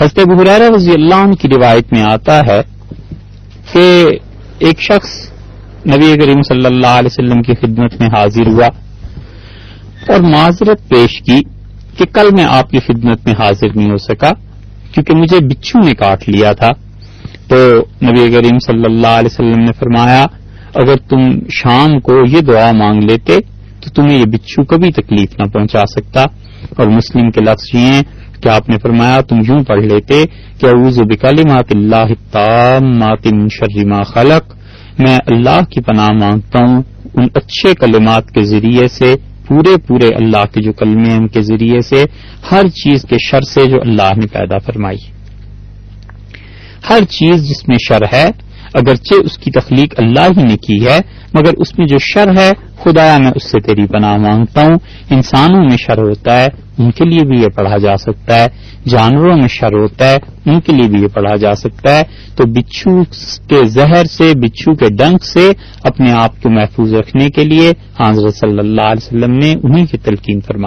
حضرت حریر رضی اللہ عنہ کی روایت میں آتا ہے کہ ایک شخص نبی کریم صلی اللہ علیہ وسلم کی خدمت میں حاضر ہوا اور معذرت پیش کی کہ کل میں آپ کی خدمت میں حاضر نہیں ہو سکا کیونکہ مجھے بچھو نے کاٹ لیا تھا۔ تو نبی کریم صلی اللہ علیہ وسلم نے فرمایا، اگر تم شام کو یہ دعا مانگ لیتے تو تمہیں یہ بچھو کبھی تکلیف نہ پہنچا سکتا۔ اور مسلم کے لفظ یہ ہیں کہ آپ نے فرمایا تم یوں پڑھ لیتے کہ اعوذ بکلمات اللہ التامات من شر ما خلق، میں اللہ کی پناہ مانگتا ہوں ان اچھے کلمات کے ذریعے سے، پورے پورے اللہ کے جو کلمے ہیں ان کے ذریعے سے، ہر چیز کے شر سے جو اللہ نے پیدا فرمائی۔ ہر چیز جس میں شر ہے اگرچہ اس کی تخلیق اللہ ہی نے کی ہے، مگر اس میں جو شر ہے، خدایا میں اس سے تیری پناہ مانگتا ہوں۔ انسانوں میں شر ہوتا ہے، ان کے لیے بھی یہ پڑھا جا سکتا ہے۔ جانوروں میں شر ہوتا ہے، ان کے لیے بھی یہ پڑھا جا سکتا ہے۔ تو بچھو کے زہر سے، بچھو کے ڈنک سے اپنے آپ کو محفوظ رکھنے کے لیے حضرت صلی اللہ علیہ وسلم نے انہیں کی تلقین فرمائی۔